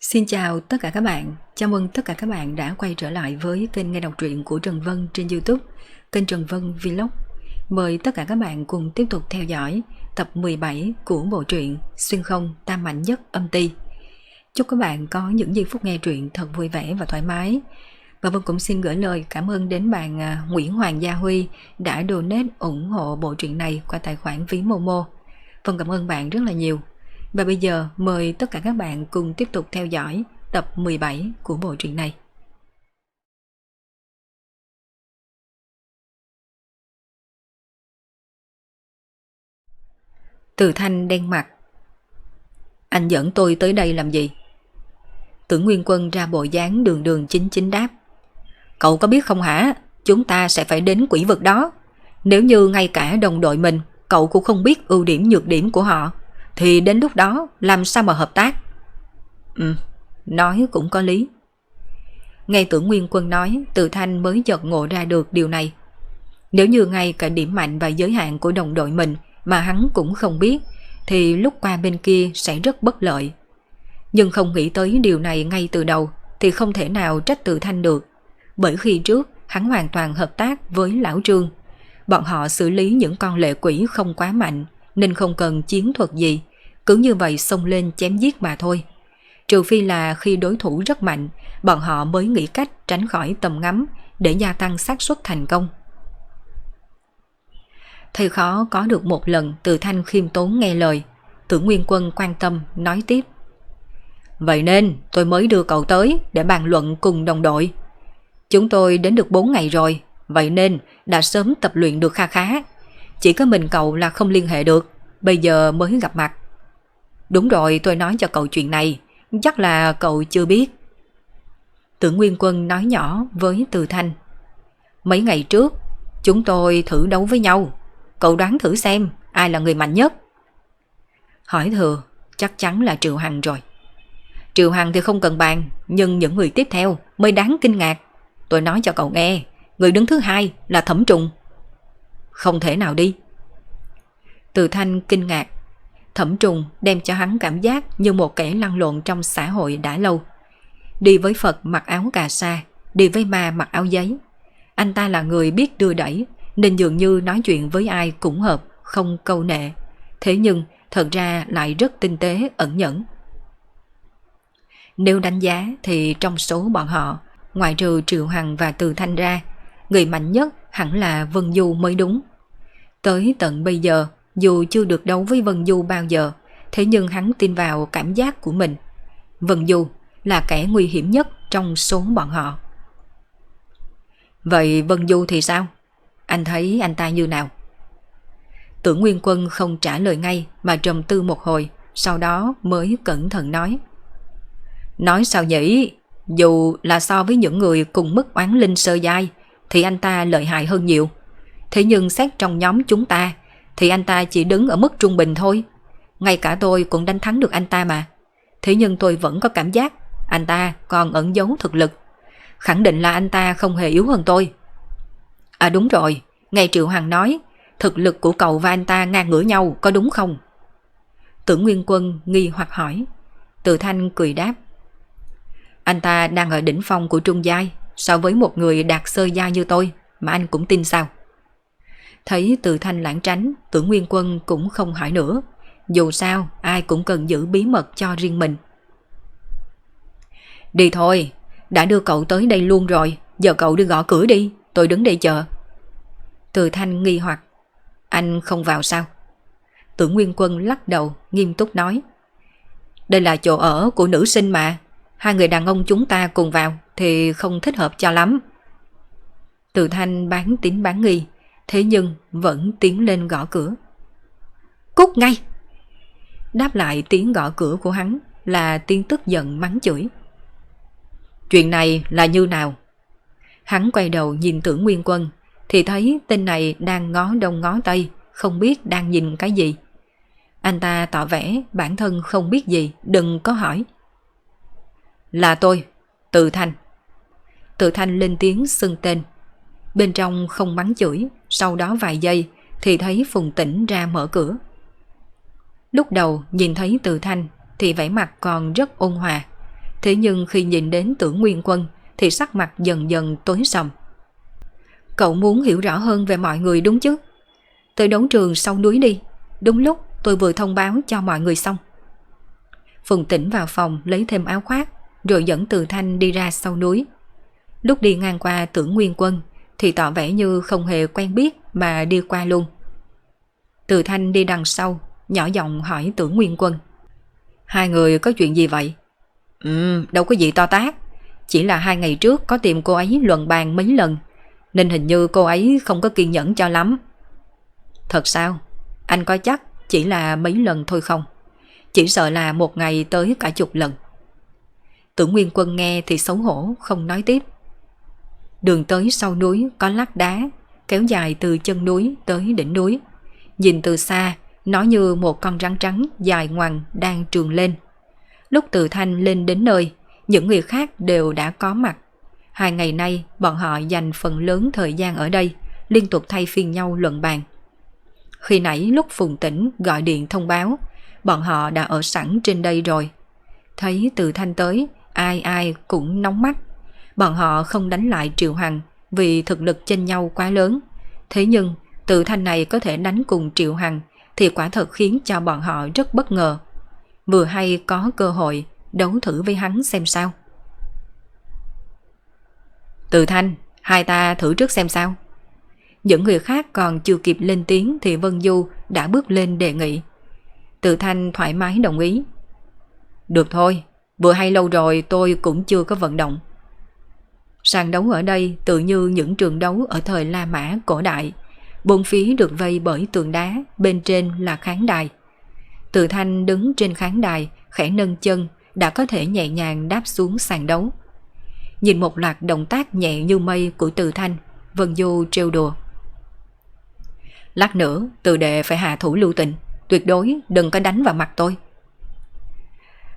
Xin chào tất cả các bạn, chào mừng tất cả các bạn đã quay trở lại với kênh nghe đọc truyện của Trần Vân trên Youtube, kênh Trần Vân Vlog. Mời tất cả các bạn cùng tiếp tục theo dõi tập 17 của bộ truyện Xuyên không tam mạnh nhất âm ti. Chúc các bạn có những giây phút nghe truyện thật vui vẻ và thoải mái. Và Vân cũng xin gửi lời cảm ơn đến bạn à, Nguyễn Hoàng Gia Huy đã donate ủng hộ bộ truyện này qua tài khoản ví Momo. Vân cảm ơn bạn rất là nhiều. Và bây giờ mời tất cả các bạn cùng tiếp tục theo dõi tập 17 của bộ truyện này. Từ thanh đen mặt Anh dẫn tôi tới đây làm gì? Tưởng Nguyên Quân ra bộ dáng đường đường chính chính đáp Cậu có biết không hả? Chúng ta sẽ phải đến quỷ vực đó Nếu như ngay cả đồng đội mình, Cậu cũng không biết ưu điểm nhược điểm của họ thì đến lúc đó làm sao mà hợp tác? Ừ, nói cũng có lý. Ngay tưởng Nguyên Quân nói, Từ Thanh mới chợt ngộ ra được điều này. Nếu như ngay cả điểm mạnh và giới hạn của đồng đội mình mà hắn cũng không biết, thì lúc qua bên kia sẽ rất bất lợi. Nhưng không nghĩ tới điều này ngay từ đầu thì không thể nào trách Từ Thanh được. Bởi khi trước hắn hoàn toàn hợp tác với Lão Trương. Bọn họ xử lý những con lệ quỷ không quá mạnh nên không cần chiến thuật gì cứ như vậy xông lên chém giết mà thôi. Trừ phi là khi đối thủ rất mạnh, bọn họ mới nghĩ cách tránh khỏi tầm ngắm để gia tăng xác suất thành công. Thầy khó có được một lần từ thanh khiêm tốn nghe lời, tưởng Nguyên Quân quan tâm nói tiếp. Vậy nên tôi mới đưa cậu tới để bàn luận cùng đồng đội. Chúng tôi đến được 4 ngày rồi, vậy nên đã sớm tập luyện được kha khá. Chỉ có mình cậu là không liên hệ được, bây giờ mới gặp mặt. Đúng rồi, tôi nói cho cậu chuyện này. Chắc là cậu chưa biết. Tưởng Nguyên Quân nói nhỏ với Từ Thanh. Mấy ngày trước, Chúng tôi thử đấu với nhau. Cậu đoán thử xem ai là người mạnh nhất. Hỏi thừa, Chắc chắn là Triệu Hằng rồi. Triệu Hằng thì không cần bàn, Nhưng những người tiếp theo mới đáng kinh ngạc. Tôi nói cho cậu nghe, Người đứng thứ hai là Thẩm Trùng. Không thể nào đi. Từ Thanh kinh ngạc. Thẩm trùng đem cho hắn cảm giác như một kẻ lăn lộn trong xã hội đã lâu. Đi với Phật mặc áo cà sa, đi với ma mặc áo giấy. Anh ta là người biết đưa đẩy, nên dường như nói chuyện với ai cũng hợp, không câu nệ. Thế nhưng thật ra lại rất tinh tế, ẩn nhẫn. Nếu đánh giá thì trong số bọn họ, ngoại trừ Triệu Hằng và Từ Thanh ra, người mạnh nhất hẳn là Vân Du mới đúng. Tới tận bây giờ, dù chưa được đấu với Vân Du bao giờ, thế nhưng hắn tin vào cảm giác của mình. Vân Du là kẻ nguy hiểm nhất trong số bọn họ. Vậy Vân Du thì sao? Anh thấy anh ta như nào? Tưởng Nguyên Quân không trả lời ngay mà trầm tư một hồi, sau đó mới cẩn thận nói. Nói sao nhỉ? Dù là so với những người cùng mức oán linh sơ giai, thì anh ta lợi hại hơn nhiều. Thế nhưng xét trong nhóm chúng ta, thì anh ta chỉ đứng ở mức trung bình thôi. Ngay cả tôi cũng đánh thắng được anh ta mà. Thế nhưng tôi vẫn có cảm giác anh ta còn ẩn giấu thực lực. Khẳng định là anh ta không hề yếu hơn tôi. À đúng rồi, ngay Triệu hoàng nói, thực lực của cậu và anh ta ngang ngửa nhau có đúng không? Tưởng Nguyên Quân nghi hoặc hỏi. Từ Thanh cười đáp. Anh ta đang ở đỉnh phong của trung giai, so với một người đạt sơ giai như tôi, mà anh cũng tin sao? Thấy từ thanh lãng tránh, tưởng Nguyên Quân cũng không hỏi nữa. Dù sao, ai cũng cần giữ bí mật cho riêng mình. Đi thôi, đã đưa cậu tới đây luôn rồi, giờ cậu đi gõ cửa đi, tôi đứng đây chờ. Từ thanh nghi hoặc, anh không vào sao? Tưởng Nguyên Quân lắc đầu, nghiêm túc nói. Đây là chỗ ở của nữ sinh mà, hai người đàn ông chúng ta cùng vào thì không thích hợp cho lắm. Từ thanh bán tín bán nghi, thế nhưng vẫn tiến lên gõ cửa. Cút ngay! Đáp lại tiếng gõ cửa của hắn là tiếng tức giận mắng chửi. Chuyện này là như nào? Hắn quay đầu nhìn tưởng Nguyên Quân thì thấy tên này đang ngó đông ngó tây, không biết đang nhìn cái gì. Anh ta tỏ vẻ bản thân không biết gì, đừng có hỏi. Là tôi, Từ Thanh. Từ Thanh lên tiếng xưng tên. Bên trong không mắng chửi, sau đó vài giây thì thấy Phùng Tĩnh ra mở cửa. Lúc đầu nhìn thấy Từ Thanh thì vẻ mặt còn rất ôn hòa. Thế nhưng khi nhìn đến tưởng nguyên quân thì sắc mặt dần dần tối sầm. Cậu muốn hiểu rõ hơn về mọi người đúng chứ? Tới đấu trường sau núi đi. Đúng lúc tôi vừa thông báo cho mọi người xong. Phùng tĩnh vào phòng lấy thêm áo khoác rồi dẫn từ thanh đi ra sau núi. Lúc đi ngang qua tưởng nguyên quân thì tỏ vẻ như không hề quen biết mà đi qua luôn. Từ thanh đi đằng sau, nhỏ giọng hỏi tưởng nguyên quân. Hai người có chuyện gì vậy? Ừ, đâu có gì to tác. Chỉ là hai ngày trước có tìm cô ấy luận bàn mấy lần, nên hình như cô ấy không có kiên nhẫn cho lắm. Thật sao? Anh có chắc chỉ là mấy lần thôi không? Chỉ sợ là một ngày tới cả chục lần. Tưởng Nguyên Quân nghe thì xấu hổ, không nói tiếp. Đường tới sau núi có lát đá, kéo dài từ chân núi tới đỉnh núi. Nhìn từ xa, nó như một con rắn trắng dài ngoằng đang trường lên. Lúc từ thanh lên đến nơi, những người khác đều đã có mặt. Hai ngày nay, bọn họ dành phần lớn thời gian ở đây, liên tục thay phiên nhau luận bàn. Khi nãy lúc Phùng Tĩnh gọi điện thông báo, bọn họ đã ở sẵn trên đây rồi. Thấy từ thanh tới, ai ai cũng nóng mắt. Bọn họ không đánh lại Triệu Hằng vì thực lực chênh nhau quá lớn. Thế nhưng, tự thanh này có thể đánh cùng Triệu Hằng thì quả thật khiến cho bọn họ rất bất ngờ. Vừa hay có cơ hội đấu thử với hắn xem sao. Từ thanh, hai ta thử trước xem sao. Những người khác còn chưa kịp lên tiếng thì Vân Du đã bước lên đề nghị. Từ thanh thoải mái đồng ý. Được thôi, vừa hay lâu rồi tôi cũng chưa có vận động. Sàn đấu ở đây tự như những trường đấu ở thời La Mã cổ đại. Bốn phía được vây bởi tường đá, bên trên là khán đài. Từ thanh đứng trên khán đài, khẽ nâng chân, đã có thể nhẹ nhàng đáp xuống sàn đấu. Nhìn một loạt động tác nhẹ như mây của từ thanh, Vân Du trêu đùa. Lát nữa, từ đệ phải hạ thủ lưu tình, tuyệt đối đừng có đánh vào mặt tôi.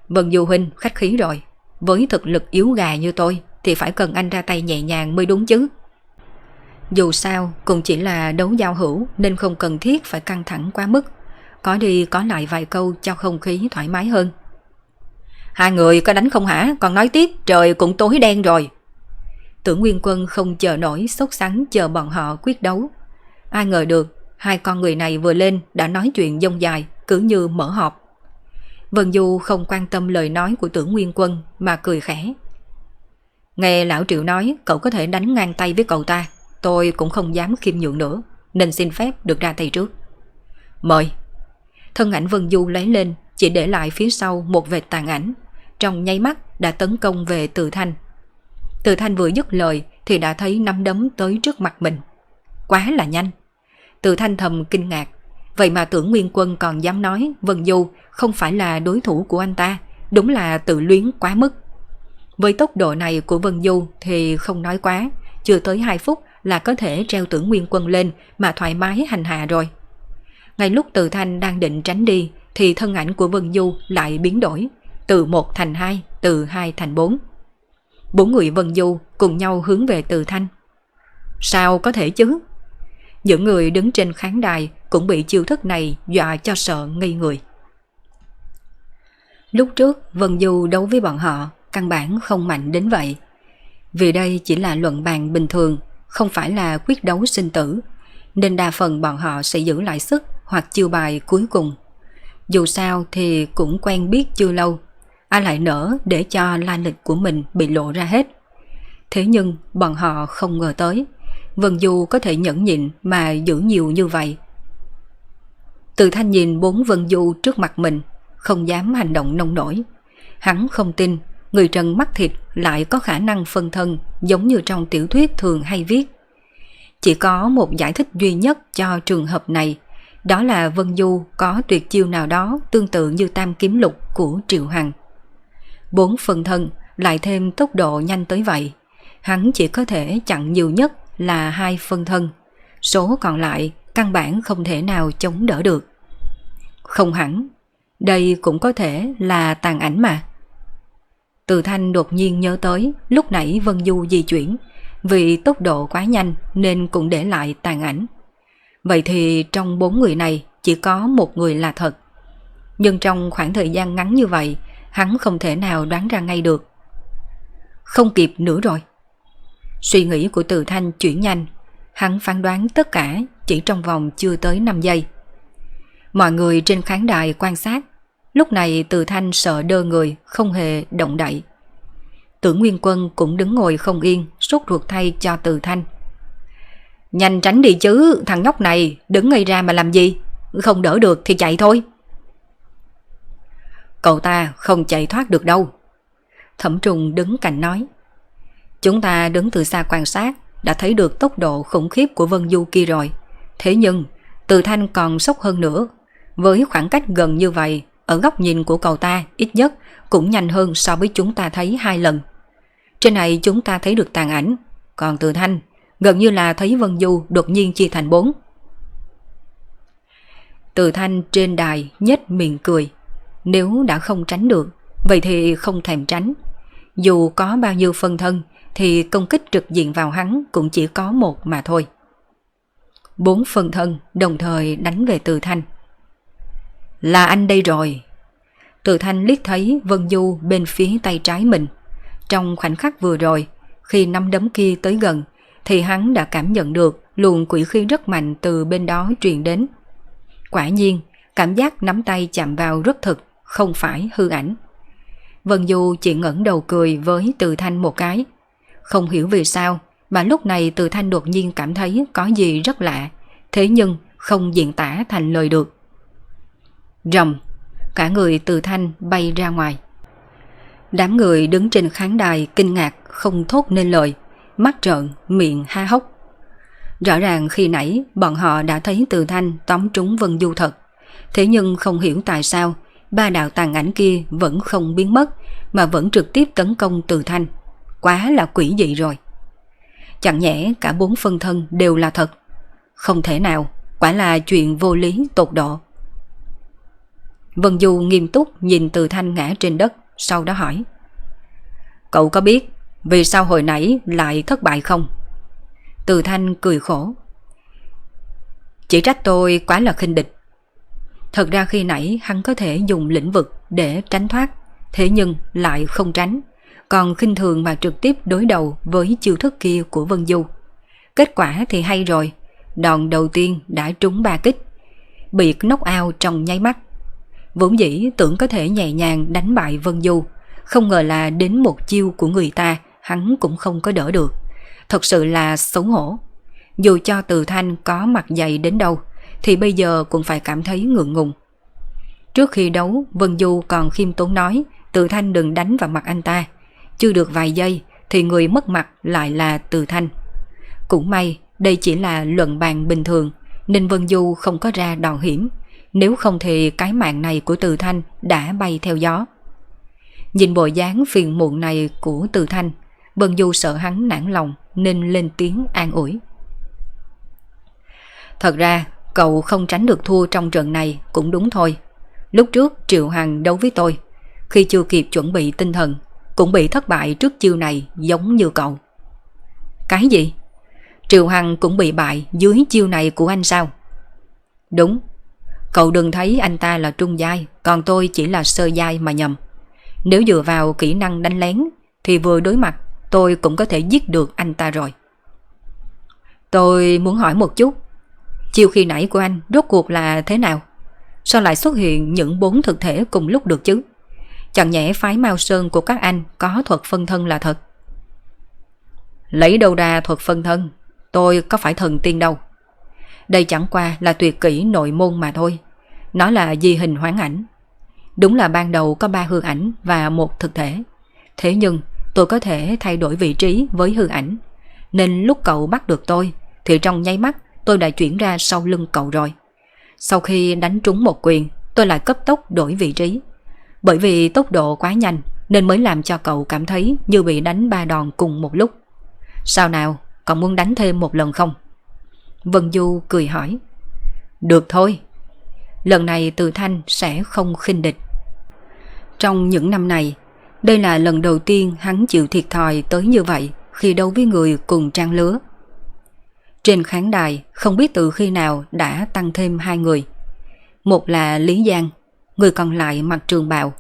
Vân Du Huynh khách khí rồi, với thực lực yếu gà như tôi thì phải cần anh ra tay nhẹ nhàng mới đúng chứ. Dù sao, cũng chỉ là đấu giao hữu nên không cần thiết phải căng thẳng quá mức. Có đi có lại vài câu cho không khí thoải mái hơn. Hai người có đánh không hả? Còn nói tiếp, trời cũng tối đen rồi. Tưởng Nguyên Quân không chờ nổi sốt sắng chờ bọn họ quyết đấu. Ai ngờ được, hai con người này vừa lên đã nói chuyện dông dài, cứ như mở họp. Vân Du không quan tâm lời nói của tưởng Nguyên Quân mà cười khẽ. Nghe lão Triệu nói cậu có thể đánh ngang tay với cậu ta, tôi cũng không dám khiêm nhượng nữa, nên xin phép được ra tay trước. Mời. Thân ảnh Vân Du lấy lên, chỉ để lại phía sau một vệt tàn ảnh, trong nháy mắt đã tấn công về Từ Thanh. Từ Thanh vừa dứt lời thì đã thấy nắm đấm tới trước mặt mình. Quá là nhanh. Từ Thanh thầm kinh ngạc, vậy mà tưởng Nguyên Quân còn dám nói Vân Du không phải là đối thủ của anh ta, đúng là tự luyến quá mức. Với tốc độ này của Vân Du thì không nói quá, chưa tới 2 phút là có thể treo tưởng Nguyên Quân lên mà thoải mái hành hạ rồi. Ngay lúc Từ Thanh đang định tránh đi thì thân ảnh của Vân Du lại biến đổi, từ 1 thành 2, từ 2 thành 4. Bốn người Vân Du cùng nhau hướng về Từ Thanh. Sao có thể chứ? Những người đứng trên khán đài cũng bị chiêu thức này dọa cho sợ ngây người. Lúc trước Vân Du đấu với bọn họ căn bản không mạnh đến vậy. Vì đây chỉ là luận bàn bình thường, không phải là quyết đấu sinh tử, nên đa phần bọn họ sẽ giữ lại sức hoặc chiêu bài cuối cùng. Dù sao thì cũng quen biết chưa lâu, ai lại nỡ để cho la lịch của mình bị lộ ra hết. Thế nhưng bọn họ không ngờ tới, Vân Du có thể nhẫn nhịn mà giữ nhiều như vậy. Từ thanh nhìn bốn Vân Du trước mặt mình, không dám hành động nông nổi. Hắn không tin người trần mắt thịt lại có khả năng phân thân giống như trong tiểu thuyết thường hay viết. Chỉ có một giải thích duy nhất cho trường hợp này, đó là Vân Du có tuyệt chiêu nào đó tương tự như tam kiếm lục của Triệu Hằng. Bốn phân thân lại thêm tốc độ nhanh tới vậy, hắn chỉ có thể chặn nhiều nhất là hai phân thân, số còn lại căn bản không thể nào chống đỡ được. Không hẳn, đây cũng có thể là tàn ảnh mà. Từ thanh đột nhiên nhớ tới lúc nãy Vân Du di chuyển, vì tốc độ quá nhanh nên cũng để lại tàn ảnh. Vậy thì trong bốn người này chỉ có một người là thật. Nhưng trong khoảng thời gian ngắn như vậy, hắn không thể nào đoán ra ngay được không kịp nữa rồi. Suy nghĩ của Từ Thanh chuyển nhanh, hắn phán đoán tất cả chỉ trong vòng chưa tới 5 giây. Mọi người trên khán đài quan sát, lúc này Từ Thanh sợ đơ người, không hề động đậy. Tưởng Nguyên Quân cũng đứng ngồi không yên, sốt ruột thay cho Từ Thanh. Nhanh tránh đi chứ, thằng nhóc này đứng ngay ra mà làm gì? Không đỡ được thì chạy thôi. Cậu ta không chạy thoát được đâu. Thẩm trùng đứng cạnh nói. Chúng ta đứng từ xa quan sát, đã thấy được tốc độ khủng khiếp của Vân Du kia rồi. Thế nhưng, Từ Thanh còn sốc hơn nữa. Với khoảng cách gần như vậy, ở góc nhìn của cậu ta ít nhất cũng nhanh hơn so với chúng ta thấy hai lần. Trên này chúng ta thấy được tàn ảnh, còn Từ Thanh gần như là thấy Vân Du đột nhiên chia thành bốn. Từ Thanh trên đài nhếch miệng cười. Nếu đã không tránh được, vậy thì không thèm tránh. Dù có bao nhiêu phân thân, thì công kích trực diện vào hắn cũng chỉ có một mà thôi. Bốn phân thân đồng thời đánh về Từ Thanh. Là anh đây rồi. Từ Thanh liếc thấy Vân Du bên phía tay trái mình. Trong khoảnh khắc vừa rồi, khi năm đấm kia tới gần, thì hắn đã cảm nhận được luồng quỷ khí rất mạnh từ bên đó truyền đến. Quả nhiên, cảm giác nắm tay chạm vào rất thực, không phải hư ảnh. Vân Du chỉ ngẩng đầu cười với Từ Thanh một cái. Không hiểu vì sao mà lúc này Từ Thanh đột nhiên cảm thấy có gì rất lạ, thế nhưng không diễn tả thành lời được. Rầm, cả người Từ Thanh bay ra ngoài. Đám người đứng trên khán đài kinh ngạc không thốt nên lời, mắt trợn, miệng ha hốc. Rõ ràng khi nãy bọn họ đã thấy Từ Thanh tóm trúng Vân Du thật. Thế nhưng không hiểu tại sao ba đạo tàn ảnh kia vẫn không biến mất mà vẫn trực tiếp tấn công Từ Thanh. Quá là quỷ dị rồi. Chẳng nhẽ cả bốn phân thân đều là thật. Không thể nào, quả là chuyện vô lý tột độ. Vân Du nghiêm túc nhìn Từ Thanh ngã trên đất, sau đó hỏi. Cậu có biết vì sao hồi nãy lại thất bại không? Từ Thanh cười khổ. Chỉ trách tôi quá là khinh địch. Thật ra khi nãy hắn có thể dùng lĩnh vực để tránh thoát, thế nhưng lại không tránh, còn khinh thường mà trực tiếp đối đầu với chiêu thức kia của Vân Du. Kết quả thì hay rồi, đòn đầu tiên đã trúng ba kích, bị knock out trong nháy mắt. Vốn dĩ tưởng có thể nhẹ nhàng đánh bại Vân Du, không ngờ là đến một chiêu của người ta hắn cũng không có đỡ được. Thật sự là xấu hổ. Dù cho từ thanh có mặt dày đến đâu, thì bây giờ cũng phải cảm thấy ngượng ngùng. Trước khi đấu, Vân Du còn khiêm tốn nói từ thanh đừng đánh vào mặt anh ta. Chưa được vài giây thì người mất mặt lại là từ thanh. Cũng may đây chỉ là luận bàn bình thường nên Vân Du không có ra đòn hiểm. Nếu không thì cái mạng này của từ thanh đã bay theo gió. Nhìn bộ dáng phiền muộn này của từ thanh Bần Du sợ hắn nản lòng nên lên tiếng an ủi. Thật ra, cậu không tránh được thua trong trận này cũng đúng thôi. Lúc trước Triệu Hằng đấu với tôi, khi chưa kịp chuẩn bị tinh thần, cũng bị thất bại trước chiêu này giống như cậu. Cái gì? Triệu Hằng cũng bị bại dưới chiêu này của anh sao? Đúng, cậu đừng thấy anh ta là trung giai, còn tôi chỉ là sơ giai mà nhầm. Nếu dựa vào kỹ năng đánh lén thì vừa đối mặt tôi cũng có thể giết được anh ta rồi. Tôi muốn hỏi một chút, chiều khi nãy của anh rốt cuộc là thế nào? Sao lại xuất hiện những bốn thực thể cùng lúc được chứ? Chẳng nhẽ phái Mao Sơn của các anh có thuật phân thân là thật. Lấy đâu ra thuật phân thân, tôi có phải thần tiên đâu. Đây chẳng qua là tuyệt kỹ nội môn mà thôi. Nó là di hình hoán ảnh. Đúng là ban đầu có ba hư ảnh và một thực thể. Thế nhưng tôi có thể thay đổi vị trí với hư ảnh. Nên lúc cậu bắt được tôi, thì trong nháy mắt tôi đã chuyển ra sau lưng cậu rồi. Sau khi đánh trúng một quyền, tôi lại cấp tốc đổi vị trí. Bởi vì tốc độ quá nhanh nên mới làm cho cậu cảm thấy như bị đánh ba đòn cùng một lúc. Sao nào, cậu muốn đánh thêm một lần không? Vân Du cười hỏi. Được thôi. Lần này Từ Thanh sẽ không khinh địch. Trong những năm này, đây là lần đầu tiên hắn chịu thiệt thòi tới như vậy khi đấu với người cùng trang lứa. Trên khán đài không biết từ khi nào đã tăng thêm hai người. Một là Lý Giang, người còn lại mặc trường bào,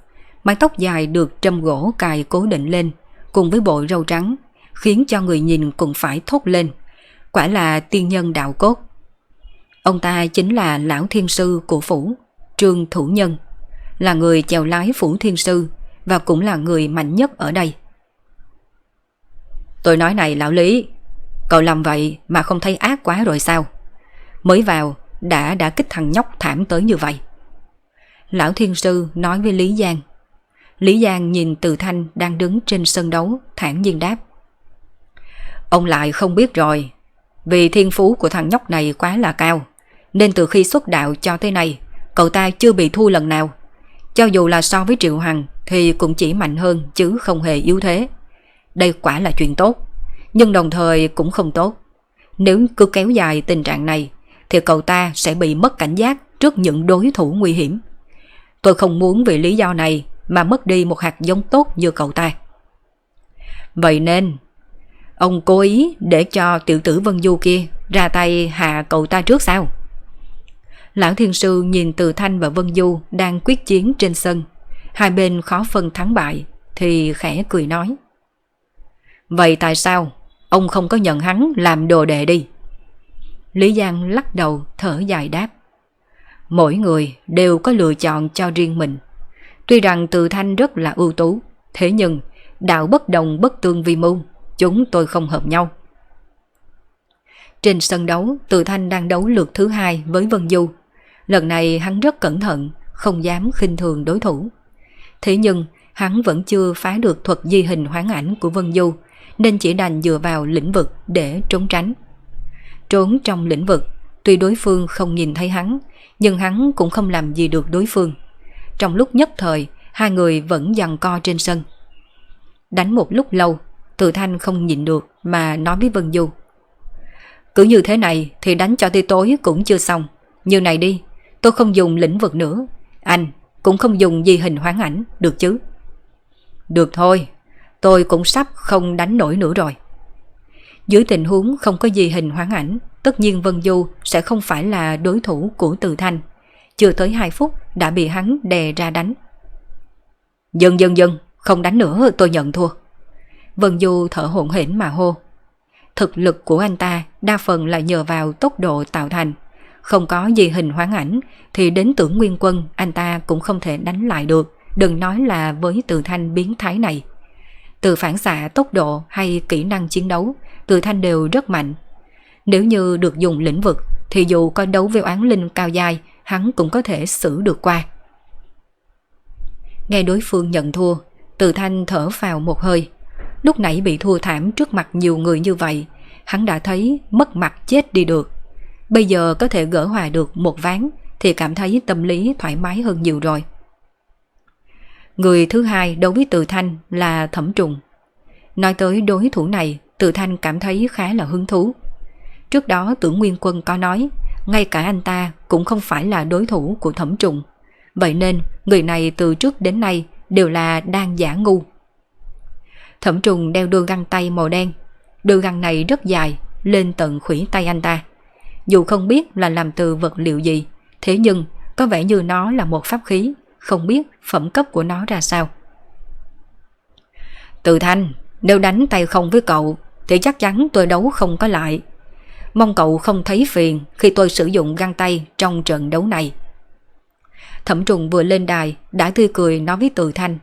mái tóc dài được trâm gỗ cài cố định lên, cùng với bộ râu trắng, khiến cho người nhìn cũng phải thốt lên. Quả là tiên nhân đạo cốt. Ông ta chính là lão thiên sư của phủ, Trương Thủ Nhân, là người chèo lái phủ thiên sư và cũng là người mạnh nhất ở đây. Tôi nói này lão Lý, cậu làm vậy mà không thấy ác quá rồi sao? Mới vào đã đã kích thằng nhóc thảm tới như vậy. Lão Thiên Sư nói với Lý Giang. Lý Giang nhìn Từ Thanh đang đứng trên sân đấu, thản nhiên đáp. Ông lại không biết rồi, vì thiên phú của thằng nhóc này quá là cao, nên từ khi xuất đạo cho tới nay, cậu ta chưa bị thua lần nào. Cho dù là so với Triệu Hằng thì cũng chỉ mạnh hơn chứ không hề yếu thế. Đây quả là chuyện tốt, nhưng đồng thời cũng không tốt. Nếu cứ kéo dài tình trạng này thì cậu ta sẽ bị mất cảnh giác trước những đối thủ nguy hiểm. Tôi không muốn vì lý do này mà mất đi một hạt giống tốt như cậu ta. Vậy nên, ông cố ý để cho tiểu tử Vân Du kia ra tay hạ cậu ta trước sao? Lão Thiên Sư nhìn Từ Thanh và Vân Du đang quyết chiến trên sân. Hai bên khó phân thắng bại, thì khẽ cười nói. Vậy tại sao ông không có nhận hắn làm đồ đệ đi? Lý Giang lắc đầu thở dài đáp. Mỗi người đều có lựa chọn cho riêng mình. Tuy rằng Từ Thanh rất là ưu tú, thế nhưng đạo bất đồng bất tương vi mưu, chúng tôi không hợp nhau. Trên sân đấu, Từ Thanh đang đấu lượt thứ hai với Vân Du. Lần này hắn rất cẩn thận, không dám khinh thường đối thủ. Thế nhưng, hắn vẫn chưa phá được thuật di hình hoán ảnh của Vân Du, nên chỉ đành dựa vào lĩnh vực để trốn tránh. Trốn trong lĩnh vực, tuy đối phương không nhìn thấy hắn, nhưng hắn cũng không làm gì được đối phương. Trong lúc nhất thời, hai người vẫn dằn co trên sân. Đánh một lúc lâu, từ Thanh không nhịn được mà nói với Vân Du. Cứ như thế này thì đánh cho tới tối cũng chưa xong. Như này đi, tôi không dùng lĩnh vực nữa. Anh cũng không dùng gì hình hoán ảnh, được chứ? Được thôi, tôi cũng sắp không đánh nổi nữa rồi. Dưới tình huống không có gì hình hoán ảnh, tất nhiên Vân Du sẽ không phải là đối thủ của Từ Thanh. Chưa tới 2 phút đã bị hắn đè ra đánh. Dần dần dần, không đánh nữa tôi nhận thua. Vân Du thở hổn hển mà hô. Thực lực của anh ta đa phần là nhờ vào tốc độ tạo thành. Không có gì hình hoán ảnh thì đến tưởng nguyên quân anh ta cũng không thể đánh lại được. Đừng nói là với từ thanh biến thái này. Từ phản xạ tốc độ hay kỹ năng chiến đấu, từ thanh đều rất mạnh. Nếu như được dùng lĩnh vực thì dù có đấu với oán linh cao dài hắn cũng có thể xử được qua. Nghe đối phương nhận thua, từ thanh thở vào một hơi. Lúc nãy bị thua thảm trước mặt nhiều người như vậy, hắn đã thấy mất mặt chết đi được. Bây giờ có thể gỡ hòa được một ván thì cảm thấy tâm lý thoải mái hơn nhiều rồi. Người thứ hai đối với Từ Thanh là Thẩm Trùng. Nói tới đối thủ này, Từ Thanh cảm thấy khá là hứng thú. Trước đó tưởng Nguyên Quân có nói, ngay cả anh ta cũng không phải là đối thủ của Thẩm Trùng. Vậy nên, người này từ trước đến nay đều là đang giả ngu. Thẩm Trùng đeo đôi găng tay màu đen. Đôi găng này rất dài, lên tận khủy tay anh ta. Dù không biết là làm từ vật liệu gì, thế nhưng có vẻ như nó là một pháp khí không biết phẩm cấp của nó ra sao. Từ thanh, nếu đánh tay không với cậu thì chắc chắn tôi đấu không có lại. Mong cậu không thấy phiền khi tôi sử dụng găng tay trong trận đấu này. Thẩm trùng vừa lên đài đã tươi cười nói với Từ Thanh.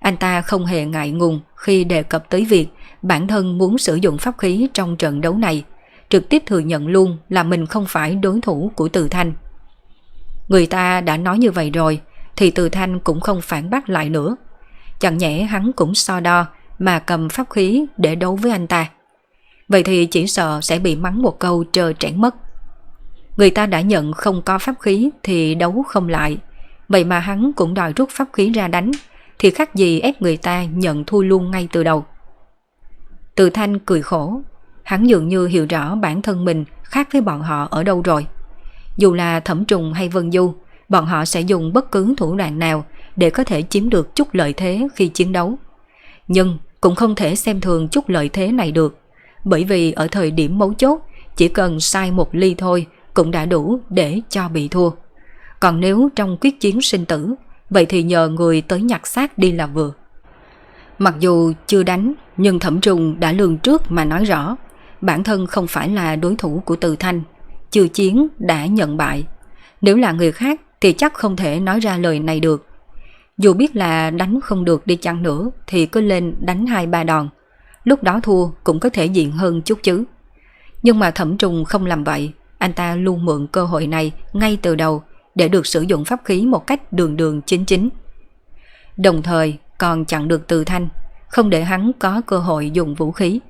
Anh ta không hề ngại ngùng khi đề cập tới việc bản thân muốn sử dụng pháp khí trong trận đấu này, trực tiếp thừa nhận luôn là mình không phải đối thủ của Từ Thanh. Người ta đã nói như vậy rồi, thì Từ Thanh cũng không phản bác lại nữa. Chẳng nhẽ hắn cũng so đo mà cầm pháp khí để đấu với anh ta. Vậy thì chỉ sợ sẽ bị mắng một câu trơ trẽn mất. Người ta đã nhận không có pháp khí thì đấu không lại. Vậy mà hắn cũng đòi rút pháp khí ra đánh thì khác gì ép người ta nhận thua luôn ngay từ đầu. Từ Thanh cười khổ. Hắn dường như hiểu rõ bản thân mình khác với bọn họ ở đâu rồi. Dù là Thẩm Trùng hay Vân Du bọn họ sẽ dùng bất cứ thủ đoạn nào để có thể chiếm được chút lợi thế khi chiến đấu. Nhưng cũng không thể xem thường chút lợi thế này được, bởi vì ở thời điểm mấu chốt, chỉ cần sai một ly thôi cũng đã đủ để cho bị thua. Còn nếu trong quyết chiến sinh tử, vậy thì nhờ người tới nhặt xác đi là vừa. Mặc dù chưa đánh, nhưng thẩm trùng đã lường trước mà nói rõ, bản thân không phải là đối thủ của Từ Thanh, chưa chiến đã nhận bại. Nếu là người khác thì chắc không thể nói ra lời này được. Dù biết là đánh không được đi chăng nữa thì cứ lên đánh hai ba đòn. Lúc đó thua cũng có thể diện hơn chút chứ. Nhưng mà thẩm trùng không làm vậy, anh ta luôn mượn cơ hội này ngay từ đầu để được sử dụng pháp khí một cách đường đường chính chính. Đồng thời còn chặn được Từ Thanh, không để hắn có cơ hội dùng vũ khí.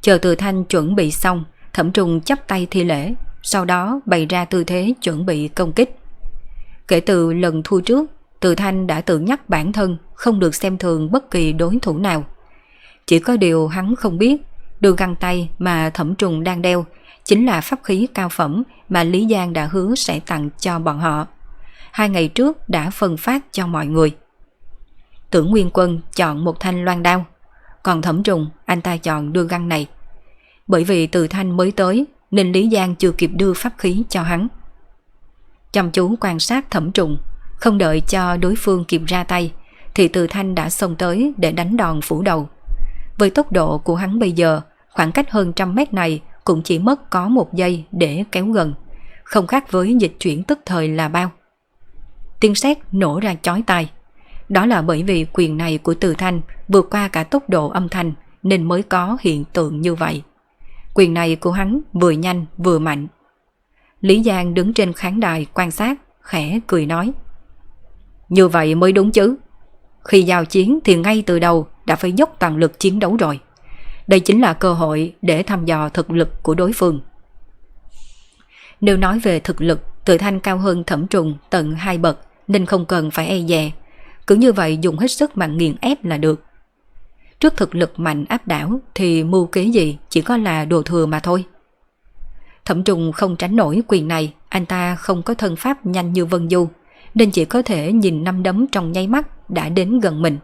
Chờ Từ Thanh chuẩn bị xong, thẩm trùng chắp tay thi lễ, sau đó bày ra tư thế chuẩn bị công kích. Kể từ lần thua trước, Từ Thanh đã tự nhắc bản thân không được xem thường bất kỳ đối thủ nào. Chỉ có điều hắn không biết, đường găng tay mà thẩm trùng đang đeo chính là pháp khí cao phẩm mà Lý Giang đã hứa sẽ tặng cho bọn họ. Hai ngày trước đã phân phát cho mọi người. Tưởng Nguyên Quân chọn một thanh loan đao, còn thẩm trùng anh ta chọn đưa găng này. Bởi vì từ thanh mới tới nên Lý Giang chưa kịp đưa pháp khí cho hắn. Chăm chú quan sát thẩm trùng, không đợi cho đối phương kịp ra tay, thì từ thanh đã xông tới để đánh đòn phủ đầu. Với tốc độ của hắn bây giờ, khoảng cách hơn trăm mét này cũng chỉ mất có một giây để kéo gần, không khác với dịch chuyển tức thời là bao. Tiếng sét nổ ra chói tai. Đó là bởi vì quyền này của Từ Thanh vượt qua cả tốc độ âm thanh nên mới có hiện tượng như vậy. Quyền này của hắn vừa nhanh vừa mạnh. Lý Giang đứng trên khán đài quan sát, khẽ cười nói. Như vậy mới đúng chứ. Khi giao chiến thì ngay từ đầu đã phải dốc toàn lực chiến đấu rồi. Đây chính là cơ hội để thăm dò thực lực của đối phương. Nếu nói về thực lực, tự thanh cao hơn thẩm trùng tận hai bậc nên không cần phải e dè. Cứ như vậy dùng hết sức mà nghiền ép là được. Trước thực lực mạnh áp đảo thì mưu kế gì chỉ có là đồ thừa mà thôi. Thẩm trùng không tránh nổi quyền này, anh ta không có thân pháp nhanh như Vân Du, nên chỉ có thể nhìn năm đấm trong nháy mắt đã đến gần mình.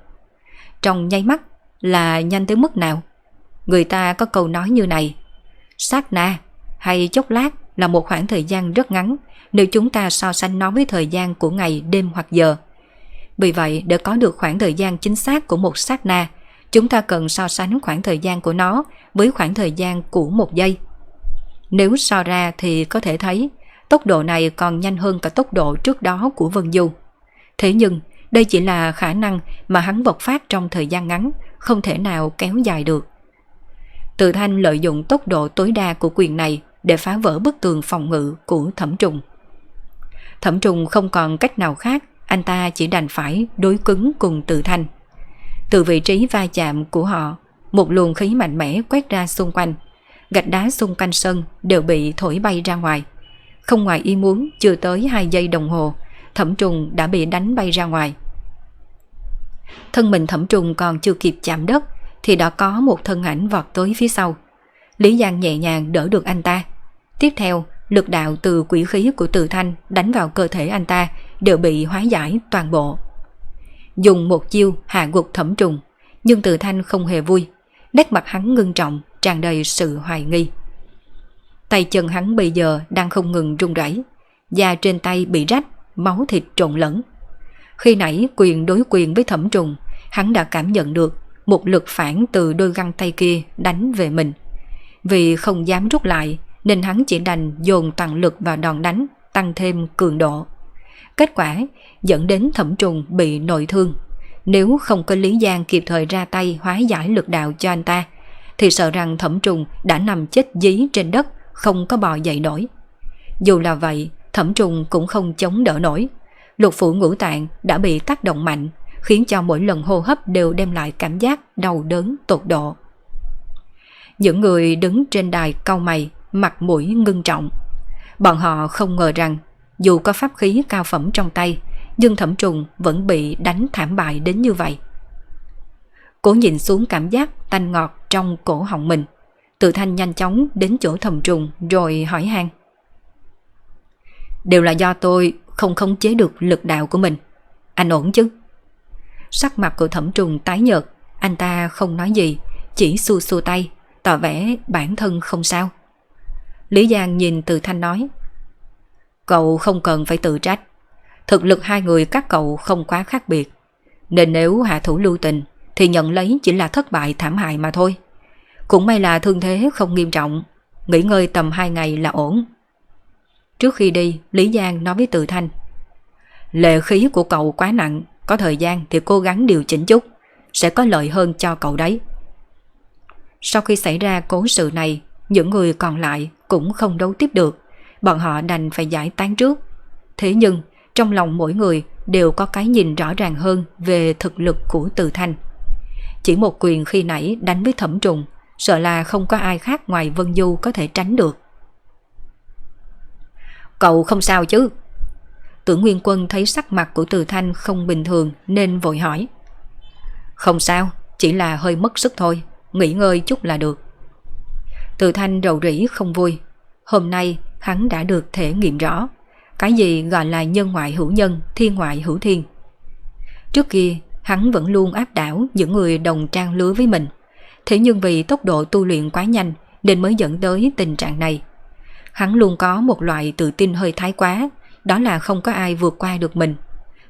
Trong nháy mắt là nhanh tới mức nào? Người ta có câu nói như này, sát na hay chốc lát là một khoảng thời gian rất ngắn nếu chúng ta so sánh nó với thời gian của ngày, đêm hoặc giờ. Vì vậy, để có được khoảng thời gian chính xác của một sát na, chúng ta cần so sánh khoảng thời gian của nó với khoảng thời gian của một giây. Nếu so ra thì có thể thấy tốc độ này còn nhanh hơn cả tốc độ trước đó của Vân Du. Thế nhưng, đây chỉ là khả năng mà hắn bộc phát trong thời gian ngắn, không thể nào kéo dài được. Từ thanh lợi dụng tốc độ tối đa của quyền này để phá vỡ bức tường phòng ngự của thẩm trùng. Thẩm trùng không còn cách nào khác, anh ta chỉ đành phải đối cứng cùng từ thanh. Từ vị trí va chạm của họ, một luồng khí mạnh mẽ quét ra xung quanh. Gạch đá xung quanh sân đều bị thổi bay ra ngoài. Không ngoài ý muốn, chưa tới 2 giây đồng hồ, thẩm trùng đã bị đánh bay ra ngoài. Thân mình thẩm trùng còn chưa kịp chạm đất thì đã có một thân ảnh vọt tới phía sau. Lý Giang nhẹ nhàng đỡ được anh ta. Tiếp theo, lực đạo từ quỷ khí của Từ Thanh đánh vào cơ thể anh ta đều bị hóa giải toàn bộ. Dùng một chiêu hạ gục thẩm trùng, nhưng Từ Thanh không hề vui. Nét mặt hắn ngưng trọng, tràn đầy sự hoài nghi. Tay chân hắn bây giờ đang không ngừng run rẩy, da trên tay bị rách, máu thịt trộn lẫn. Khi nãy quyền đối quyền với thẩm trùng, hắn đã cảm nhận được một lực phản từ đôi găng tay kia đánh về mình. Vì không dám rút lại nên hắn chỉ đành dồn toàn lực vào đòn đánh, tăng thêm cường độ. Kết quả dẫn đến thẩm trùng bị nội thương. Nếu không có Lý Giang kịp thời ra tay hóa giải lực đạo cho anh ta, thì sợ rằng thẩm trùng đã nằm chết dí trên đất, không có bò dậy nổi. Dù là vậy, thẩm trùng cũng không chống đỡ nổi. Lục phủ ngũ tạng đã bị tác động mạnh, khiến cho mỗi lần hô hấp đều đem lại cảm giác đau đớn tột độ. Những người đứng trên đài cau mày, mặt mũi ngưng trọng. Bọn họ không ngờ rằng dù có pháp khí cao phẩm trong tay, nhưng thẩm trùng vẫn bị đánh thảm bại đến như vậy. Cố nhìn xuống cảm giác tanh ngọt trong cổ họng mình. Tự thanh nhanh chóng đến chỗ thẩm trùng rồi hỏi han. Đều là do tôi không khống chế được lực đạo của mình. Anh ổn chứ? Sắc mặt của thẩm trùng tái nhợt, anh ta không nói gì, chỉ xua xua tay, tỏ vẻ bản thân không sao. Lý Giang nhìn từ thanh nói, Cậu không cần phải tự trách, thực lực hai người các cậu không quá khác biệt, nên nếu hạ thủ lưu tình thì nhận lấy chỉ là thất bại thảm hại mà thôi. Cũng may là thương thế không nghiêm trọng, nghỉ ngơi tầm 2 ngày là ổn. Trước khi đi, Lý Giang nói với Từ Thanh. Lệ khí của cậu quá nặng, có thời gian thì cố gắng điều chỉnh chút, sẽ có lợi hơn cho cậu đấy. Sau khi xảy ra cố sự này, những người còn lại cũng không đấu tiếp được, bọn họ đành phải giải tán trước. Thế nhưng, trong lòng mỗi người đều có cái nhìn rõ ràng hơn về thực lực của Từ Thanh. Chỉ một quyền khi nãy đánh với thẩm trùng, sợ là không có ai khác ngoài Vân Du có thể tránh được. Cậu không sao chứ? Tưởng Nguyên Quân thấy sắc mặt của Từ Thanh không bình thường nên vội hỏi. Không sao, chỉ là hơi mất sức thôi, nghỉ ngơi chút là được. Từ Thanh rầu rĩ không vui. Hôm nay hắn đã được thể nghiệm rõ cái gì gọi là nhân ngoại hữu nhân, thiên ngoại hữu thiên. Trước kia, hắn vẫn luôn áp đảo những người đồng trang lứa với mình. Thế nhưng vì tốc độ tu luyện quá nhanh nên mới dẫn tới tình trạng này. Hắn luôn có một loại tự tin hơi thái quá, đó là không có ai vượt qua được mình.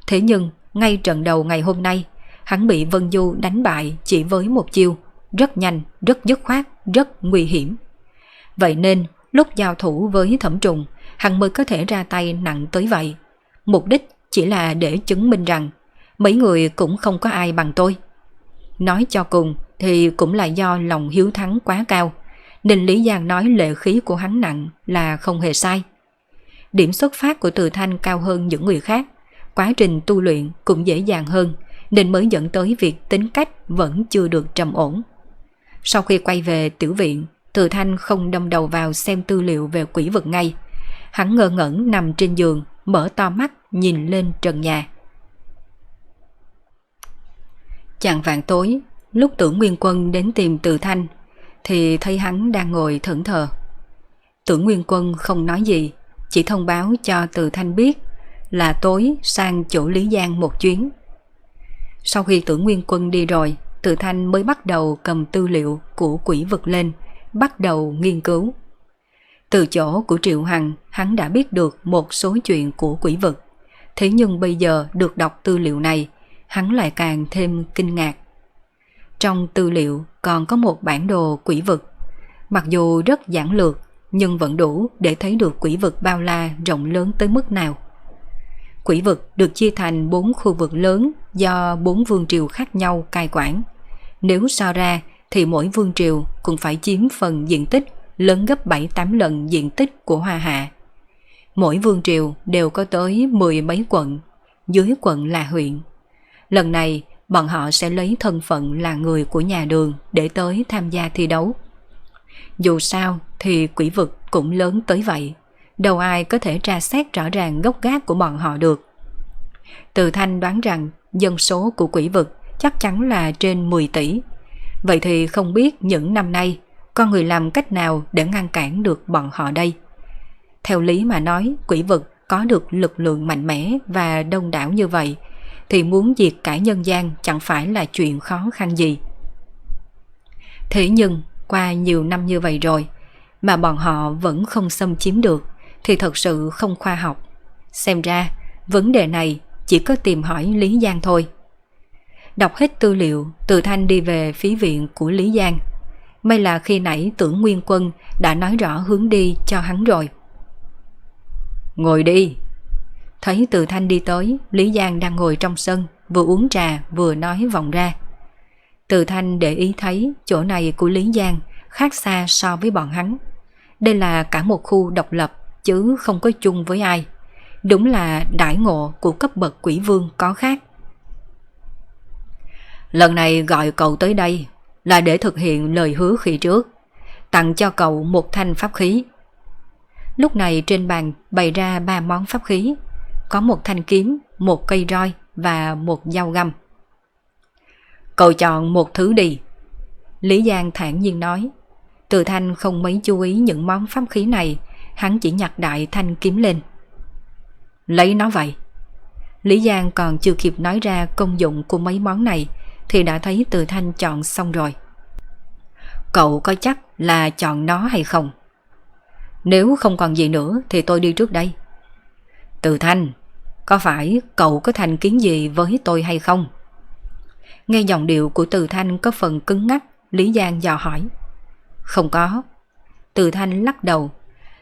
Thế nhưng, ngay trận đầu ngày hôm nay, hắn bị Vân Du đánh bại chỉ với một chiêu, rất nhanh, rất dứt khoát, rất nguy hiểm. Vậy nên, lúc giao thủ với thẩm trùng, hắn mới có thể ra tay nặng tới vậy. Mục đích chỉ là để chứng minh rằng mấy người cũng không có ai bằng tôi. Nói cho cùng thì cũng là do lòng hiếu thắng quá cao, nên Lý Giang nói lệ khí của hắn nặng là không hề sai. Điểm xuất phát của Từ Thanh cao hơn những người khác, quá trình tu luyện cũng dễ dàng hơn, nên mới dẫn tới việc tính cách vẫn chưa được trầm ổn. Sau khi quay về tiểu viện, Từ Thanh không đâm đầu vào xem tư liệu về quỷ vực ngay. Hắn ngơ ngẩn nằm trên giường, mở to mắt nhìn lên trần nhà. Chàng vạn tối, lúc tưởng Nguyên Quân đến tìm Từ Thanh, thì thấy hắn đang ngồi thẫn thờ. Tưởng Nguyên Quân không nói gì, chỉ thông báo cho Từ Thanh biết là tối sang chỗ Lý Giang một chuyến. Sau khi tưởng Nguyên Quân đi rồi, Từ Thanh mới bắt đầu cầm tư liệu của quỷ vực lên, bắt đầu nghiên cứu. Từ chỗ của Triệu Hằng, hắn đã biết được một số chuyện của quỷ vực. Thế nhưng bây giờ được đọc tư liệu này, hắn lại càng thêm kinh ngạc. Trong tư liệu còn có một bản đồ quỷ vực. Mặc dù rất giản lược, nhưng vẫn đủ để thấy được quỷ vực bao la rộng lớn tới mức nào. Quỷ vực được chia thành bốn khu vực lớn do bốn vương triều khác nhau cai quản. Nếu so ra thì mỗi vương triều cũng phải chiếm phần diện tích lớn gấp 7-8 lần diện tích của Hoa Hạ. Mỗi vương triều đều có tới mười mấy quận, dưới quận là huyện. Lần này, bọn họ sẽ lấy thân phận là người của nhà đường để tới tham gia thi đấu. Dù sao thì quỷ vực cũng lớn tới vậy, đâu ai có thể tra xét rõ ràng gốc gác của bọn họ được. Từ Thanh đoán rằng dân số của quỷ vực chắc chắn là trên 10 tỷ. Vậy thì không biết những năm nay con người làm cách nào để ngăn cản được bọn họ đây? Theo lý mà nói, quỷ vực có được lực lượng mạnh mẽ và đông đảo như vậy, thì muốn diệt cả nhân gian chẳng phải là chuyện khó khăn gì. Thế nhưng, qua nhiều năm như vậy rồi, mà bọn họ vẫn không xâm chiếm được, thì thật sự không khoa học. Xem ra, vấn đề này chỉ có tìm hỏi Lý Giang thôi. Đọc hết tư liệu, Từ Thanh đi về phía viện của Lý Giang. May là khi nãy tưởng Nguyên Quân đã nói rõ hướng đi cho hắn rồi. Ngồi đi. Thấy Từ Thanh đi tới, Lý Giang đang ngồi trong sân, vừa uống trà vừa nói vọng ra. Từ Thanh để ý thấy chỗ này của Lý Giang khác xa so với bọn hắn. Đây là cả một khu độc lập chứ không có chung với ai. Đúng là đại ngộ của cấp bậc quỷ vương có khác. Lần này gọi cậu tới đây là để thực hiện lời hứa khi trước, tặng cho cậu một thanh pháp khí. Lúc này trên bàn bày ra ba món pháp khí, có một thanh kiếm, một cây roi và một dao găm. Cậu chọn một thứ đi. Lý Giang thản nhiên nói. Từ thanh không mấy chú ý những món pháp khí này, hắn chỉ nhặt đại thanh kiếm lên. Lấy nó vậy. Lý Giang còn chưa kịp nói ra công dụng của mấy món này thì đã thấy từ thanh chọn xong rồi. Cậu có chắc là chọn nó hay không? Nếu không còn gì nữa thì tôi đi trước đây. Từ thanh, có phải cậu có thành kiến gì với tôi hay không? Nghe giọng điệu của Từ Thanh có phần cứng ngắc, Lý Giang dò hỏi. Không có. Từ Thanh lắc đầu.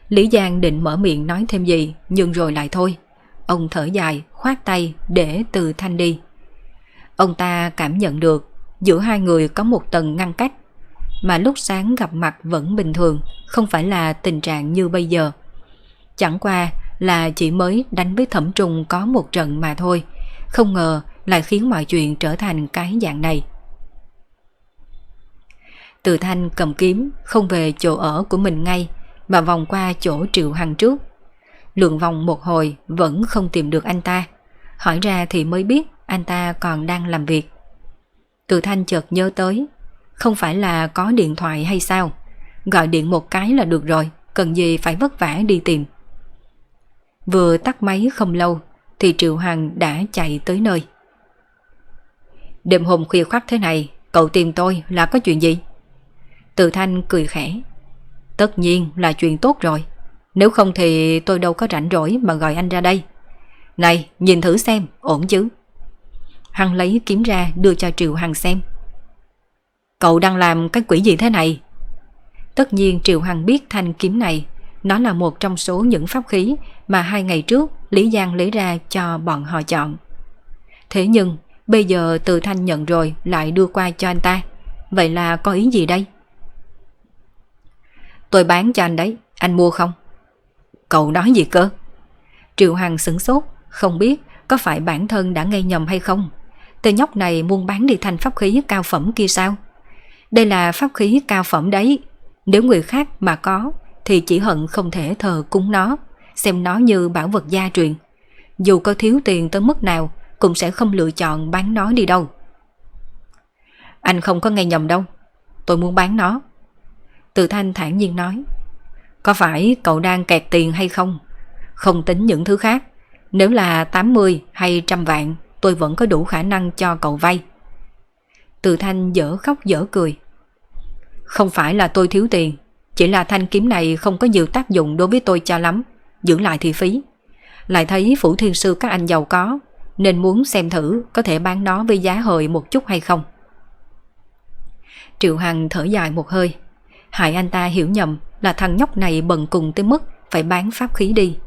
Lý Giang định mở miệng nói thêm gì, nhưng rồi lại thôi. Ông thở dài, khoát tay để Từ Thanh đi. Ông ta cảm nhận được giữa hai người có một tầng ngăn cách, mà lúc sáng gặp mặt vẫn bình thường, không phải là tình trạng như bây giờ. Chẳng qua là chỉ mới đánh với thẩm trùng có một trận mà thôi, không ngờ lại khiến mọi chuyện trở thành cái dạng này. Từ thanh cầm kiếm không về chỗ ở của mình ngay mà vòng qua chỗ Triệu Hằng trước. Lượng vòng một hồi vẫn không tìm được anh ta. Hỏi ra thì mới biết anh ta còn đang làm việc. Từ thanh chợt nhớ tới, không phải là có điện thoại hay sao? Gọi điện một cái là được rồi, cần gì phải vất vả đi tìm. Vừa tắt máy không lâu thì Triệu Hằng đã chạy tới nơi. Đêm hôm khuya khoắt thế này, cậu tìm tôi là có chuyện gì? Từ Thanh cười khẽ. Tất nhiên là chuyện tốt rồi. Nếu không thì tôi đâu có rảnh rỗi mà gọi anh ra đây. Này, nhìn thử xem, ổn chứ? Hằng lấy kiếm ra đưa cho Triệu Hằng xem. Cậu đang làm cái quỷ gì thế này? Tất nhiên Triệu Hằng biết thanh kiếm này, nó là một trong số những pháp khí mà hai ngày trước Lý Giang lấy ra cho bọn họ chọn. Thế nhưng, bây giờ từ thanh nhận rồi lại đưa qua cho anh ta. Vậy là có ý gì đây? Tôi bán cho anh đấy, anh mua không? Cậu nói gì cơ? Triệu Hằng sửng sốt, không biết có phải bản thân đã ngây nhầm hay không. Tên nhóc này muốn bán đi thành pháp khí cao phẩm kia sao? Đây là pháp khí cao phẩm đấy. Nếu người khác mà có thì chỉ hận không thể thờ cúng nó, xem nó như bảo vật gia truyền. Dù có thiếu tiền tới mức nào cũng sẽ không lựa chọn bán nó đi đâu. Anh không có nghe nhầm đâu. Tôi muốn bán nó. Từ Thanh thản nhiên nói. Có phải cậu đang kẹt tiền hay không? Không tính những thứ khác. Nếu là 80 hay trăm vạn, tôi vẫn có đủ khả năng cho cậu vay. Từ Thanh dở khóc dở cười. Không phải là tôi thiếu tiền, chỉ là thanh kiếm này không có nhiều tác dụng đối với tôi cho lắm, giữ lại thì phí. Lại thấy phủ thiên sư các anh giàu có, nên muốn xem thử có thể bán nó với giá hời một chút hay không. Triệu Hằng thở dài một hơi, hại anh ta hiểu nhầm là thằng nhóc này bần cùng tới mức phải bán pháp khí đi.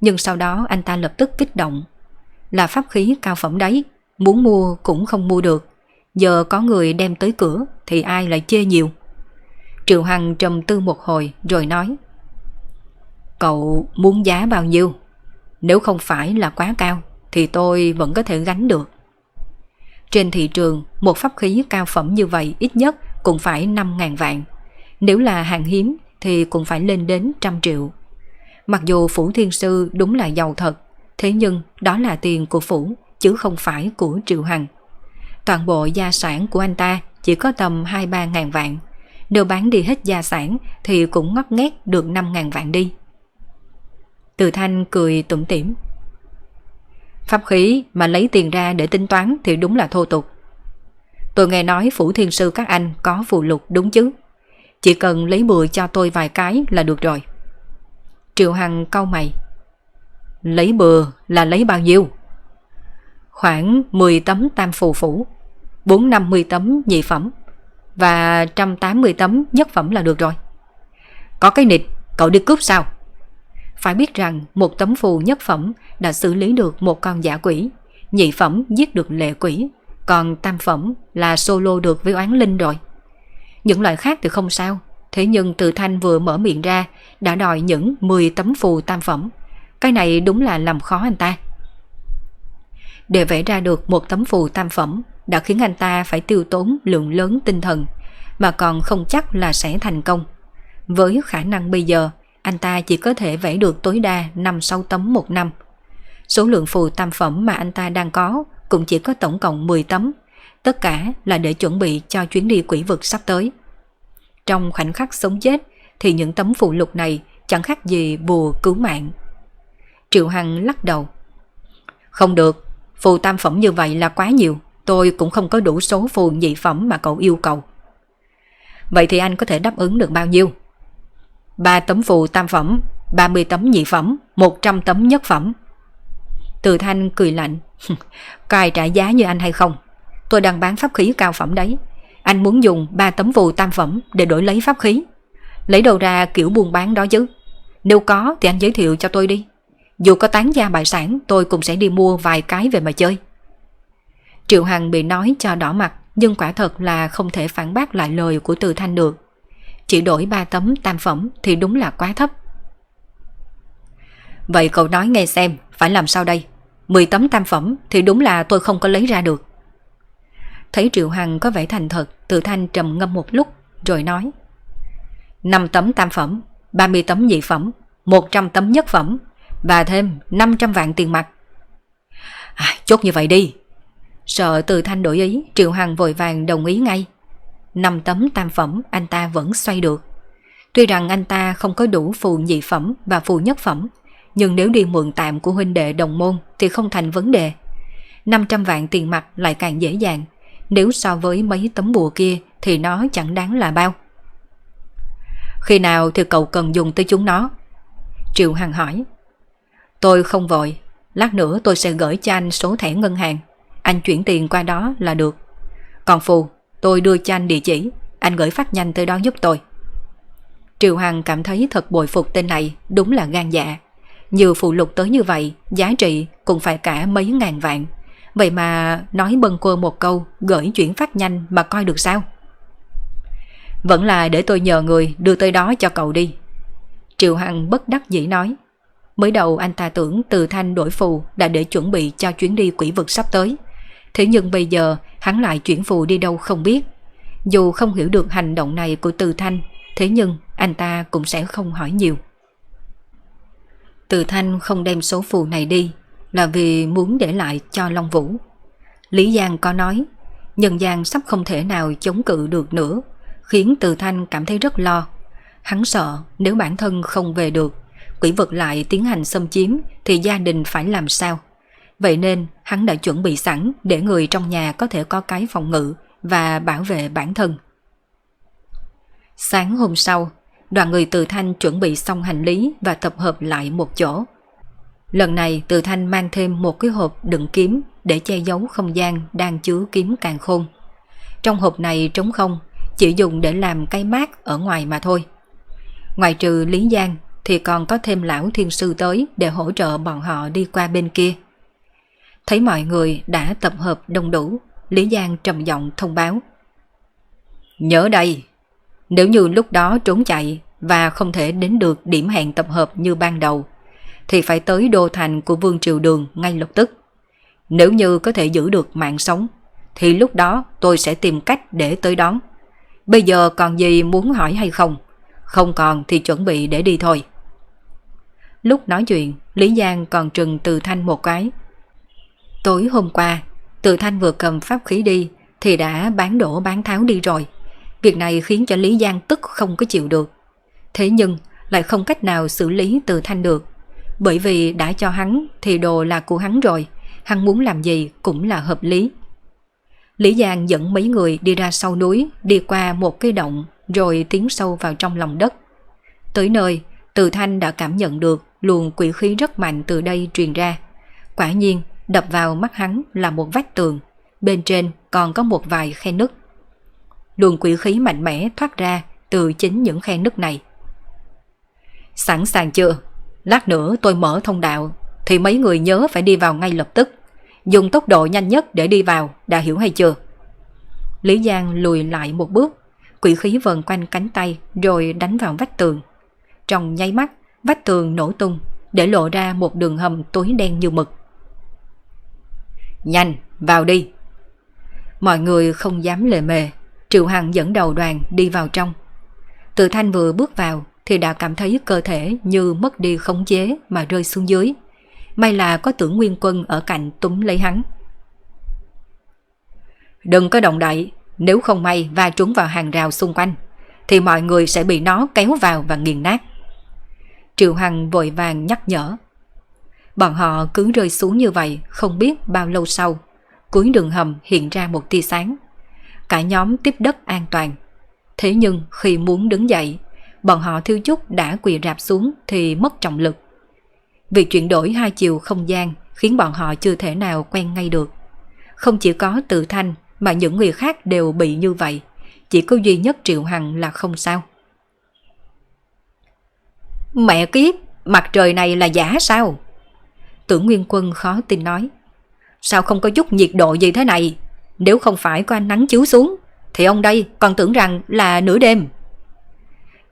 Nhưng sau đó anh ta lập tức kích động. Là pháp khí cao phẩm đấy, muốn mua cũng không mua được. Giờ có người đem tới cửa thì ai lại chê nhiều. Triệu Hằng trầm tư một hồi rồi nói Cậu muốn giá bao nhiêu? Nếu không phải là quá cao thì tôi vẫn có thể gánh được. Trên thị trường, một pháp khí cao phẩm như vậy ít nhất cũng phải 5.000 vạn. Nếu là hàng hiếm thì cũng phải lên đến trăm triệu. Mặc dù Phủ Thiên Sư đúng là giàu thật, thế nhưng đó là tiền của Phủ chứ không phải của Triệu Hằng. Toàn bộ gia sản của anh ta chỉ có tầm 2-3 ngàn vạn. Nếu bán đi hết gia sản thì cũng ngót nghét được 5 ngàn vạn đi. Từ Thanh cười tủm tỉm. Pháp khí mà lấy tiền ra để tính toán thì đúng là thô tục. Tôi nghe nói Phủ Thiên Sư các anh có phù lục đúng chứ. Chỉ cần lấy bừa cho tôi vài cái là được rồi. Triệu Hằng cau mày. Lấy bừa là lấy bao nhiêu? Khoảng 10 tấm tam phù phủ, 450 tấm nhị phẩm và 180 tấm nhất phẩm là được rồi. Có cái nịt cậu đi cướp sao? Phải biết rằng một tấm phù nhất phẩm đã xử lý được một con giả quỷ, nhị phẩm giết được lệ quỷ, còn tam phẩm là solo được với oán linh rồi. Những loại khác thì không sao, thế nhưng từ thanh vừa mở miệng ra đã đòi những 10 tấm phù tam phẩm. Cái này đúng là làm khó anh ta. Để vẽ ra được một tấm phù tam phẩm đã khiến anh ta phải tiêu tốn lượng lớn tinh thần, mà còn không chắc là sẽ thành công. Với khả năng bây giờ, anh ta chỉ có thể vẽ được tối đa 5-6 tấm một năm. Số lượng phù tam phẩm mà anh ta đang có cũng chỉ có tổng cộng 10 tấm, tất cả là để chuẩn bị cho chuyến đi quỷ vực sắp tới. Trong khoảnh khắc sống chết thì những tấm phụ lục này chẳng khác gì bùa cứu mạng. Triệu Hằng lắc đầu. Không được, phù tam phẩm như vậy là quá nhiều, tôi cũng không có đủ số phù nhị phẩm mà cậu yêu cầu. Vậy thì anh có thể đáp ứng được bao nhiêu? 3 tấm phù tam phẩm, 30 tấm nhị phẩm, 100 tấm nhất phẩm. Từ Thanh cười lạnh. cài trả giá như anh hay không? Tôi đang bán pháp khí cao phẩm đấy. Anh muốn dùng ba tấm vụ tam phẩm để đổi lấy pháp khí. Lấy đầu ra kiểu buôn bán đó chứ. Nếu có thì anh giới thiệu cho tôi đi. Dù có tán gia bại sản tôi cũng sẽ đi mua vài cái về mà chơi. Triệu Hằng bị nói cho đỏ mặt nhưng quả thật là không thể phản bác lại lời của Từ Thanh được. Chỉ đổi ba tấm tam phẩm thì đúng là quá thấp. Vậy cậu nói nghe xem, phải làm sao đây? 10 tấm tam phẩm thì đúng là tôi không có lấy ra được. Thấy Triệu Hằng có vẻ thành thật, Từ Thanh trầm ngâm một lúc rồi nói. 5 tấm tam phẩm, 30 tấm nhị phẩm, 100 tấm nhất phẩm và thêm 500 vạn tiền mặt. À, chốt như vậy đi. Sợ Từ Thanh đổi ý, Triệu Hằng vội vàng đồng ý ngay. 5 tấm tam phẩm anh ta vẫn xoay được. Tuy rằng anh ta không có đủ phù nhị phẩm và phù nhất phẩm, nhưng nếu đi mượn tạm của huynh đệ đồng môn thì không thành vấn đề. 500 vạn tiền mặt lại càng dễ dàng, nếu so với mấy tấm bùa kia thì nó chẳng đáng là bao. Khi nào thì cậu cần dùng tới chúng nó? Triệu Hằng hỏi. Tôi không vội, lát nữa tôi sẽ gửi cho anh số thẻ ngân hàng. Anh chuyển tiền qua đó là được. Còn phù, tôi đưa cho anh địa chỉ, anh gửi phát nhanh tới đó giúp tôi. Triệu Hằng cảm thấy thật bồi phục tên này, đúng là gan dạ. Nhiều phụ lục tới như vậy, giá trị cũng phải cả mấy ngàn vạn. Vậy mà nói bần cô một câu, gửi chuyển phát nhanh mà coi được sao? Vẫn là để tôi nhờ người đưa tới đó cho cậu đi. Triệu Hằng bất đắc dĩ nói. Mới đầu anh ta tưởng từ thanh đổi phù đã để chuẩn bị cho chuyến đi quỷ vực sắp tới. Thế nhưng bây giờ hắn lại chuyển phù đi đâu không biết. Dù không hiểu được hành động này của từ thanh, thế nhưng anh ta cũng sẽ không hỏi nhiều. Từ thanh không đem số phù này đi là vì muốn để lại cho Long Vũ. Lý Giang có nói, nhân gian sắp không thể nào chống cự được nữa, khiến Từ Thanh cảm thấy rất lo. Hắn sợ nếu bản thân không về được, quỷ vật lại tiến hành xâm chiếm thì gia đình phải làm sao? Vậy nên hắn đã chuẩn bị sẵn để người trong nhà có thể có cái phòng ngự và bảo vệ bản thân. Sáng hôm sau, đoàn người từ Thanh chuẩn bị xong hành lý và tập hợp lại một chỗ. Lần này từ Thanh mang thêm một cái hộp đựng kiếm để che giấu không gian đang chứa kiếm càng khôn. Trong hộp này trống không, chỉ dùng để làm cây mát ở ngoài mà thôi. Ngoài trừ Lý Giang thì còn có thêm lão thiên sư tới để hỗ trợ bọn họ đi qua bên kia. Thấy mọi người đã tập hợp đông đủ, Lý Giang trầm giọng thông báo. Nhớ đây, nếu như lúc đó trốn chạy và không thể đến được điểm hẹn tập hợp như ban đầu, thì phải tới đô thành của Vương Triều Đường ngay lập tức. Nếu như có thể giữ được mạng sống, thì lúc đó tôi sẽ tìm cách để tới đón. Bây giờ còn gì muốn hỏi hay không? Không còn thì chuẩn bị để đi thôi. Lúc nói chuyện, Lý Giang còn trừng Từ Thanh một cái. Tối hôm qua, Từ Thanh vừa cầm pháp khí đi thì đã bán đổ bán tháo đi rồi. Việc này khiến cho Lý Giang tức không có chịu được. Thế nhưng lại không cách nào xử lý Từ Thanh được. Bởi vì đã cho hắn thì đồ là của hắn rồi, hắn muốn làm gì cũng là hợp lý. Lý Giang dẫn mấy người đi ra sau núi, đi qua một cái động rồi tiến sâu vào trong lòng đất. Tới nơi, Từ Thanh đã cảm nhận được luồng quỷ khí rất mạnh từ đây truyền ra. Quả nhiên, đập vào mắt hắn là một vách tường, bên trên còn có một vài khe nứt. Luồng quỷ khí mạnh mẽ thoát ra từ chính những khe nứt này. Sẵn sàng chưa? Lát nữa tôi mở thông đạo, thì mấy người nhớ phải đi vào ngay lập tức. Dùng tốc độ nhanh nhất để đi vào, đã hiểu hay chưa? Lý Giang lùi lại một bước, quỷ khí vần quanh cánh tay rồi đánh vào vách tường. Trong nháy mắt, vách tường nổ tung, để lộ ra một đường hầm tối đen như mực. Nhanh, vào đi! Mọi người không dám lề mề, Triệu Hằng dẫn đầu đoàn đi vào trong. Từ thanh vừa bước vào thì đã cảm thấy cơ thể như mất đi khống chế mà rơi xuống dưới. May là có tưởng nguyên quân ở cạnh túm lấy hắn. Đừng có động đậy, nếu không may va trúng vào hàng rào xung quanh, thì mọi người sẽ bị nó kéo vào và nghiền nát. Triệu Hằng vội vàng nhắc nhở. Bọn họ cứ rơi xuống như vậy không biết bao lâu sau, cuối đường hầm hiện ra một tia sáng. Cả nhóm tiếp đất an toàn. Thế nhưng khi muốn đứng dậy, bọn họ thiếu chút đã quỳ rạp xuống thì mất trọng lực. Việc chuyển đổi hai chiều không gian khiến bọn họ chưa thể nào quen ngay được. Không chỉ có tự thanh mà những người khác đều bị như vậy. Chỉ có duy nhất Triệu Hằng là không sao. Mẹ kiếp, mặt trời này là giả sao? Tưởng Nguyên Quân khó tin nói. Sao không có chút nhiệt độ gì thế này? Nếu không phải có ánh nắng chiếu xuống, thì ông đây còn tưởng rằng là nửa đêm.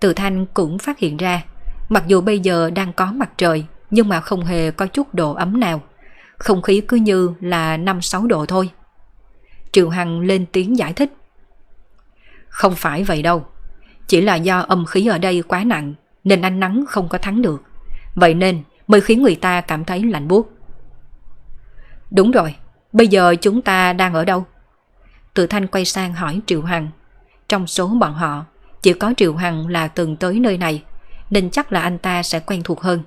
Từ Thanh cũng phát hiện ra, mặc dù bây giờ đang có mặt trời, nhưng mà không hề có chút độ ấm nào. Không khí cứ như là 5-6 độ thôi. Triệu Hằng lên tiếng giải thích. Không phải vậy đâu. Chỉ là do âm khí ở đây quá nặng nên ánh nắng không có thắng được. Vậy nên mới khiến người ta cảm thấy lạnh buốt. Đúng rồi, bây giờ chúng ta đang ở đâu? Tự Thanh quay sang hỏi Triệu Hằng. Trong số bọn họ, chỉ có Triệu Hằng là từng tới nơi này, nên chắc là anh ta sẽ quen thuộc hơn.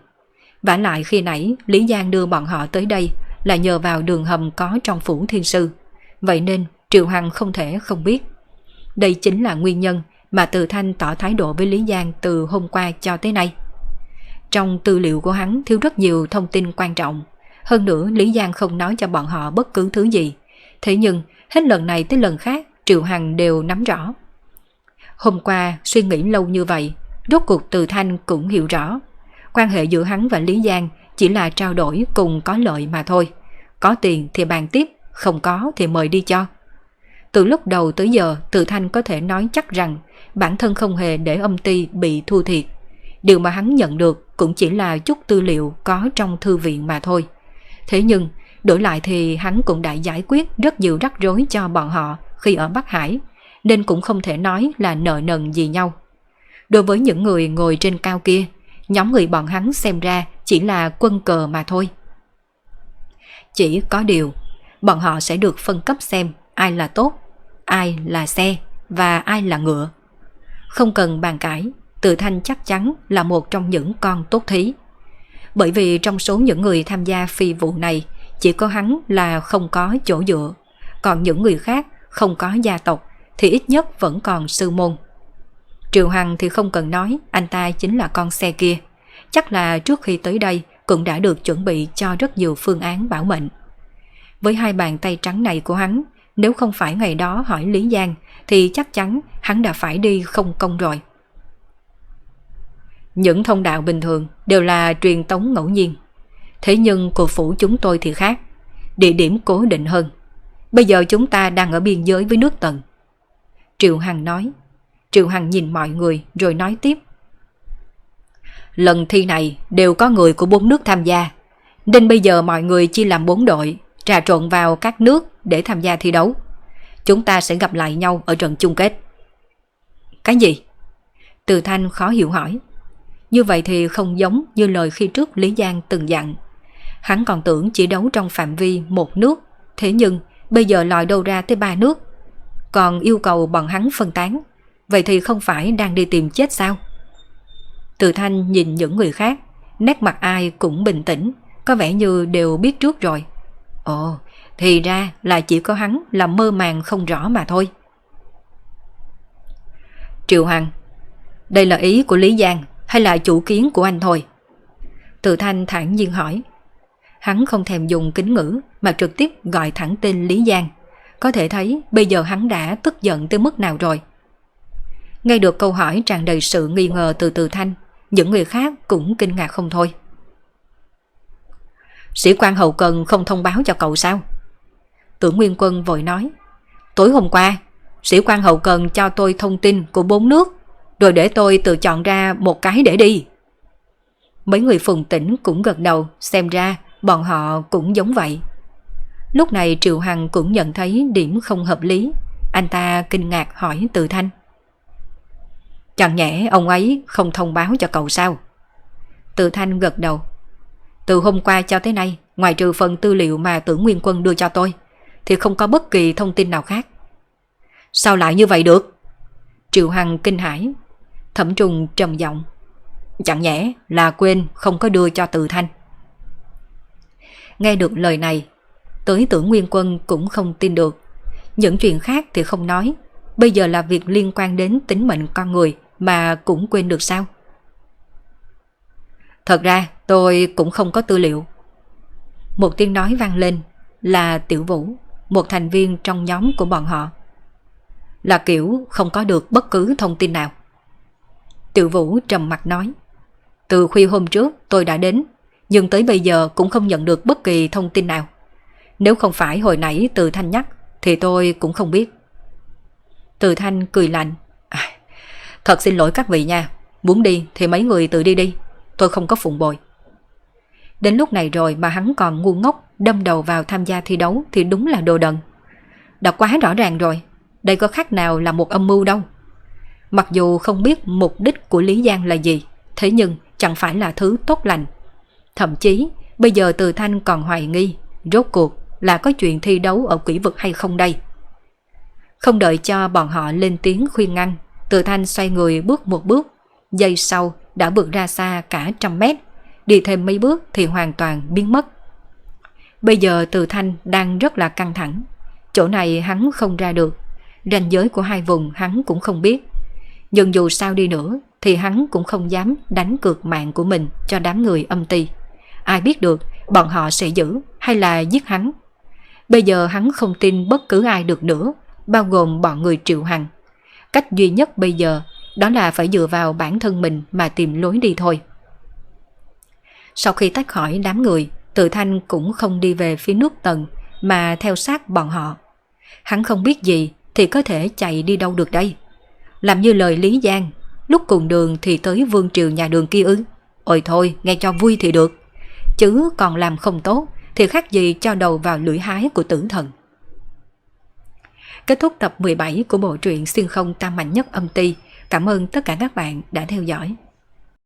vả lại khi nãy Lý Giang đưa bọn họ tới đây là nhờ vào đường hầm có trong phủ thiên sư. Vậy nên Triệu Hằng không thể không biết. Đây chính là nguyên nhân mà Từ Thanh tỏ thái độ với Lý Giang từ hôm qua cho tới nay. Trong tư liệu của hắn thiếu rất nhiều thông tin quan trọng. Hơn nữa Lý Giang không nói cho bọn họ bất cứ thứ gì. Thế nhưng hết lần này tới lần khác Triệu Hằng đều nắm rõ. Hôm qua suy nghĩ lâu như vậy, rốt cuộc Từ Thanh cũng hiểu rõ. Quan hệ giữa hắn và Lý Giang chỉ là trao đổi cùng có lợi mà thôi. Có tiền thì bàn tiếp, không có thì mời đi cho. Từ lúc đầu tới giờ, Từ Thanh có thể nói chắc rằng bản thân không hề để âm ty bị thu thiệt. Điều mà hắn nhận được cũng chỉ là chút tư liệu có trong thư viện mà thôi. Thế nhưng, đổi lại thì hắn cũng đã giải quyết rất nhiều rắc rối cho bọn họ khi ở Bắc Hải, nên cũng không thể nói là nợ nần gì nhau. Đối với những người ngồi trên cao kia, nhóm người bọn hắn xem ra chỉ là quân cờ mà thôi. Chỉ có điều, bọn họ sẽ được phân cấp xem ai là tốt, ai là xe và ai là ngựa. Không cần bàn cãi, Từ Thanh chắc chắn là một trong những con tốt thí. Bởi vì trong số những người tham gia phi vụ này, chỉ có hắn là không có chỗ dựa, còn những người khác không có gia tộc thì ít nhất vẫn còn sư môn. Triệu Hằng thì không cần nói, anh ta chính là con xe kia. Chắc là trước khi tới đây cũng đã được chuẩn bị cho rất nhiều phương án bảo mệnh. Với hai bàn tay trắng này của hắn, nếu không phải ngày đó hỏi Lý Giang thì chắc chắn hắn đã phải đi không công rồi. Những thông đạo bình thường đều là truyền tống ngẫu nhiên. Thế nhưng cổ phủ chúng tôi thì khác. Địa điểm cố định hơn. Bây giờ chúng ta đang ở biên giới với nước Tần. Triệu Hằng nói. Triệu Hằng nhìn mọi người rồi nói tiếp. Lần thi này đều có người của bốn nước tham gia. Nên bây giờ mọi người chia làm bốn đội, trà trộn vào các nước để tham gia thi đấu. Chúng ta sẽ gặp lại nhau ở trận chung kết. Cái gì? Từ Thanh khó hiểu hỏi. Như vậy thì không giống như lời khi trước Lý Giang từng dặn. Hắn còn tưởng chỉ đấu trong phạm vi một nước, thế nhưng bây giờ lòi đâu ra tới ba nước. Còn yêu cầu bọn hắn phân tán, vậy thì không phải đang đi tìm chết sao? Từ Thanh nhìn những người khác, nét mặt ai cũng bình tĩnh, có vẻ như đều biết trước rồi. Ồ, thì ra là chỉ có hắn là mơ màng không rõ mà thôi. Triệu Hằng, đây là ý của Lý Giang hay là chủ kiến của anh thôi? Từ Thanh thản nhiên hỏi. Hắn không thèm dùng kính ngữ mà trực tiếp gọi thẳng tên Lý Giang. Có thể thấy bây giờ hắn đã tức giận tới mức nào rồi. Nghe được câu hỏi tràn đầy sự nghi ngờ từ Từ Thanh, những người khác cũng kinh ngạc không thôi. Sĩ quan hậu cần không thông báo cho cậu sao? Tưởng Nguyên Quân vội nói. Tối hôm qua, sĩ quan hậu cần cho tôi thông tin của bốn nước, rồi để tôi tự chọn ra một cái để đi. Mấy người phùng tỉnh cũng gật đầu, xem ra bọn họ cũng giống vậy. Lúc này Triệu Hằng cũng nhận thấy điểm không hợp lý. Anh ta kinh ngạc hỏi Từ Thanh. Chẳng nhẽ ông ấy không thông báo cho cậu sao? Từ Thanh gật đầu. Từ hôm qua cho tới nay, ngoài trừ phần tư liệu mà tưởng Nguyên Quân đưa cho tôi, thì không có bất kỳ thông tin nào khác. Sao lại như vậy được? Triệu Hằng kinh hãi, thẩm trùng trầm giọng. Chẳng nhẽ là quên không có đưa cho từ thanh. Nghe được lời này, tới tưởng Nguyên Quân cũng không tin được. Những chuyện khác thì không nói, bây giờ là việc liên quan đến tính mệnh con người mà cũng quên được sao? Thật ra tôi cũng không có tư liệu. Một tiếng nói vang lên là Tiểu Vũ. một thành viên trong nhóm của bọn họ. Là kiểu không có được bất cứ thông tin nào. Tiểu Vũ trầm mặt nói. Từ khuya hôm trước tôi đã đến, nhưng tới bây giờ cũng không nhận được bất kỳ thông tin nào. Nếu không phải hồi nãy Từ Thanh nhắc, thì tôi cũng không biết. Từ Thanh cười lạnh. À, thật xin lỗi các vị nha, muốn đi thì mấy người tự đi đi, tôi không có phụng bồi. Đến lúc này rồi mà hắn còn ngu ngốc đâm đầu vào tham gia thi đấu thì đúng là đồ đần. Đã quá rõ ràng rồi, đây có khác nào là một âm mưu đâu. Mặc dù không biết mục đích của Lý Giang là gì, thế nhưng chẳng phải là thứ tốt lành. Thậm chí, bây giờ Từ Thanh còn hoài nghi, rốt cuộc là có chuyện thi đấu ở quỷ vực hay không đây. Không đợi cho bọn họ lên tiếng khuyên ngăn, Từ Thanh xoay người bước một bước, giây sau đã vượt ra xa cả trăm mét, đi thêm mấy bước thì hoàn toàn biến mất. Bây giờ Từ Thanh đang rất là căng thẳng, chỗ này hắn không ra được, ranh giới của hai vùng hắn cũng không biết. Nhưng dù sao đi nữa thì hắn cũng không dám đánh cược mạng của mình cho đám người âm ty. Ai biết được bọn họ sẽ giữ hay là giết hắn. Bây giờ hắn không tin bất cứ ai được nữa, bao gồm bọn người triệu hằng. Cách duy nhất bây giờ đó là phải dựa vào bản thân mình mà tìm lối đi thôi. Sau khi tách khỏi đám người, tự thanh cũng không đi về phía nước tầng mà theo sát bọn họ. Hắn không biết gì thì có thể chạy đi đâu được đây. Làm như lời Lý Giang, lúc cùng đường thì tới vương triều nhà đường kia ư. Ôi thôi, nghe cho vui thì được. Chứ còn làm không tốt thì khác gì cho đầu vào lưỡi hái của tử thần. Kết thúc tập 17 của bộ truyện xuyên không tam mạnh nhất âm ti. Cảm ơn tất cả các bạn đã theo dõi.